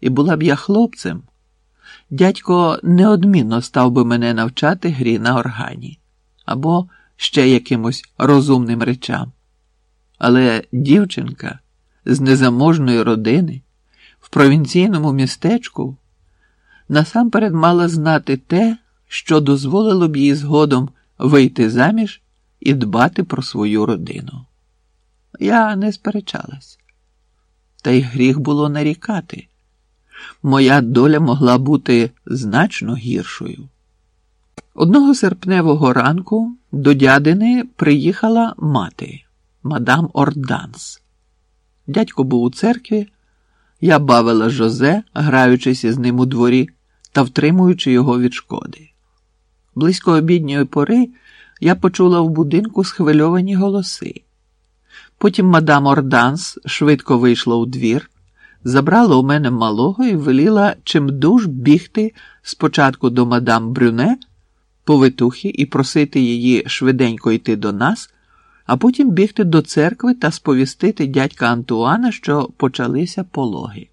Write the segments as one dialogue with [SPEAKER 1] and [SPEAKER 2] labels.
[SPEAKER 1] І була б я хлопцем, дядько неодмінно став би мене навчати грі на органі або ще якимось розумним речам. Але дівчинка з незаможної родини в провінційному містечку насамперед мала знати те, що дозволило б їй згодом вийти заміж і дбати про свою родину. Я не сперечалась, та й гріх було нарікати. Моя доля могла бути значно гіршою. Одного серпневого ранку до дядини приїхала мати, мадам Орданс. Дядько був у церкві, я бавила Жозе, граючись із ним у дворі та втримуючи його від шкоди. Близько обідньої пори я почула в будинку схвильовані голоси. Потім мадам Орданс швидко вийшла у двір, забрала у мене малого і веліла чимдуж бігти спочатку до мадам Брюне, повитухи і просити її швиденько йти до нас, а потім бігти до церкви та сповістити дядька Антуана, що почалися пологи.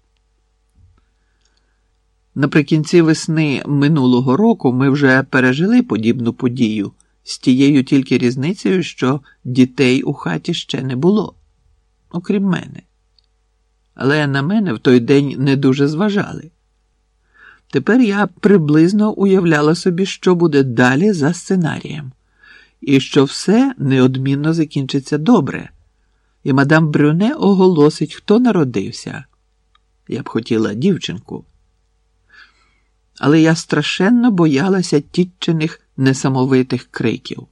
[SPEAKER 1] Наприкінці весни минулого року ми вже пережили подібну подію з тією тільки різницею, що дітей у хаті ще не було, окрім мене. Але на мене в той день не дуже зважали. Тепер я приблизно уявляла собі, що буде далі за сценарієм, і що все неодмінно закінчиться добре, і мадам Брюне оголосить, хто народився. Я б хотіла дівчинку. Але я страшенно боялася тітчиних несамовитих криків.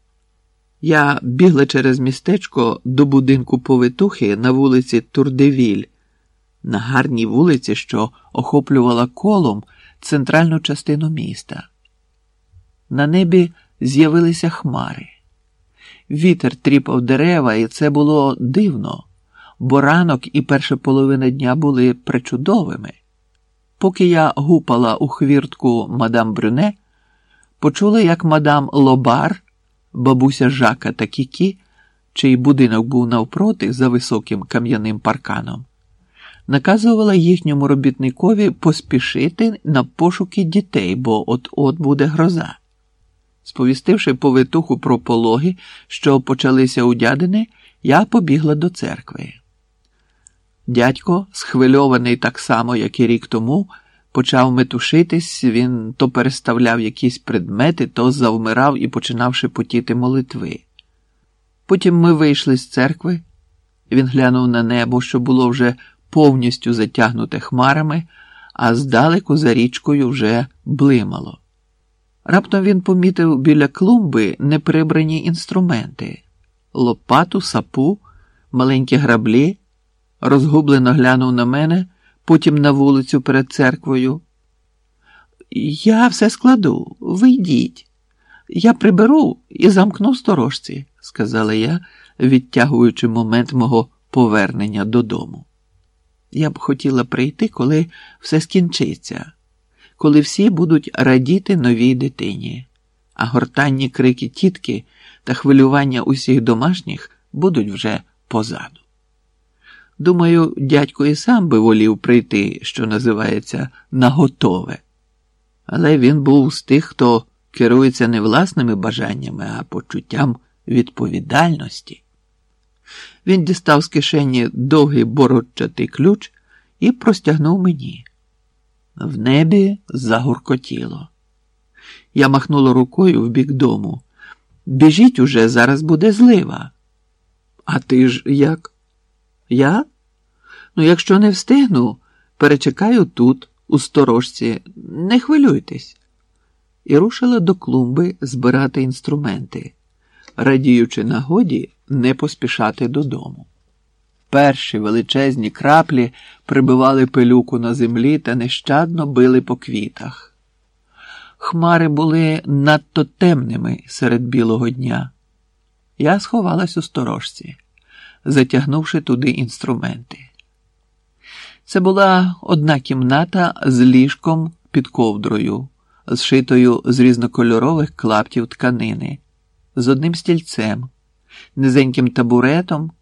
[SPEAKER 1] Я бігла через містечко до будинку повитухи на вулиці Турдевіль, на гарній вулиці, що охоплювала колом центральну частину міста. На небі з'явилися хмари. Вітер тріпав дерева, і це було дивно, бо ранок і перша половина дня були причудовими. Поки я гупала у хвіртку мадам Брюне, почули, як мадам Лобар, бабуся Жака та Кікі, чий будинок був навпроти за високим кам'яним парканом, наказувала їхньому робітникові поспішити на пошуки дітей, бо от-от буде гроза. Сповістивши повитуху про пологи, що почалися у дядини, я побігла до церкви. Дядько, схвильований так само, як і рік тому, почав метушитись, він то переставляв якісь предмети, то завмирав і починав шепотіти молитви. Потім ми вийшли з церкви, він глянув на небо, що було вже повністю затягнуте хмарами, а здалеку за річкою вже блимало. Раптом він помітив біля клумби неприбрані інструменти лопату, сапу, маленькі граблі розгублено глянув на мене, потім на вулицю перед церквою. Я все складу, ви йдіть. Я приберу і замкну сторожці, сказала я, відтягуючи момент мого повернення додому. Я б хотіла прийти, коли все скінчиться, коли всі будуть радіти новій дитині, а гортанні крики тітки та хвилювання усіх домашніх будуть вже позаду. Думаю, дядько і сам би волів прийти, що називається, наготове. Але він був з тих, хто керується не власними бажаннями, а почуттям відповідальності. Він дістав з кишені довгий бородчатий ключ і простягнув мені. В небі загуркотіло. Я махнула рукою в бік дому. Біжіть уже, зараз буде злива. А ти ж як? Я? Ну, якщо не встигну, перечекаю тут, у сторожці, не хвилюйтесь. І рушила до клумби збирати інструменти, радіючи нагоді не поспішати додому. Перші величезні краплі прибивали пилюку на землі та нещадно били по квітах. Хмари були надто темними серед білого дня. Я сховалась у сторожці затягнувши туди інструменти. Це була одна кімната з ліжком під ковдрою, зшитою з різнокольорових клаптів тканини, з одним стільцем, низеньким табуретом,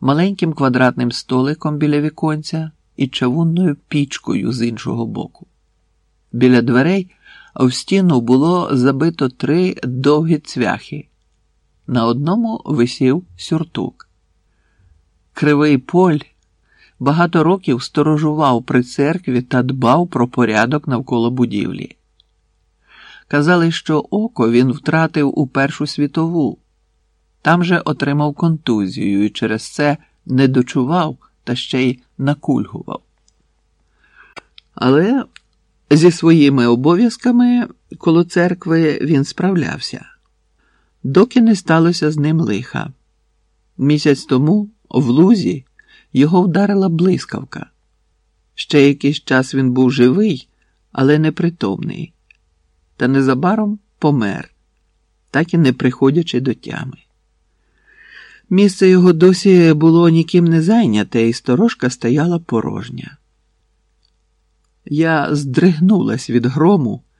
[SPEAKER 1] маленьким квадратним столиком біля віконця і чавунною пічкою з іншого боку. Біля дверей в стіну було забито три довгі цвяхи. На одному висів сюртук. Кривий поль багато років сторожував при церкві та дбав про порядок навколо будівлі. Казали, що око він втратив у Першу світову, там же отримав контузію і через це не дочував та ще й накульгував. Але зі своїми обов'язками коло церкви він справлявся, доки не сталося з ним лиха. Місяць тому в лузі його вдарила блискавка. Ще якийсь час він був живий, але непритомний, та незабаром помер, так і не приходячи до тями. Місце його досі було ніким не зайняте, і сторожка стояла порожня. Я здригнулась від грому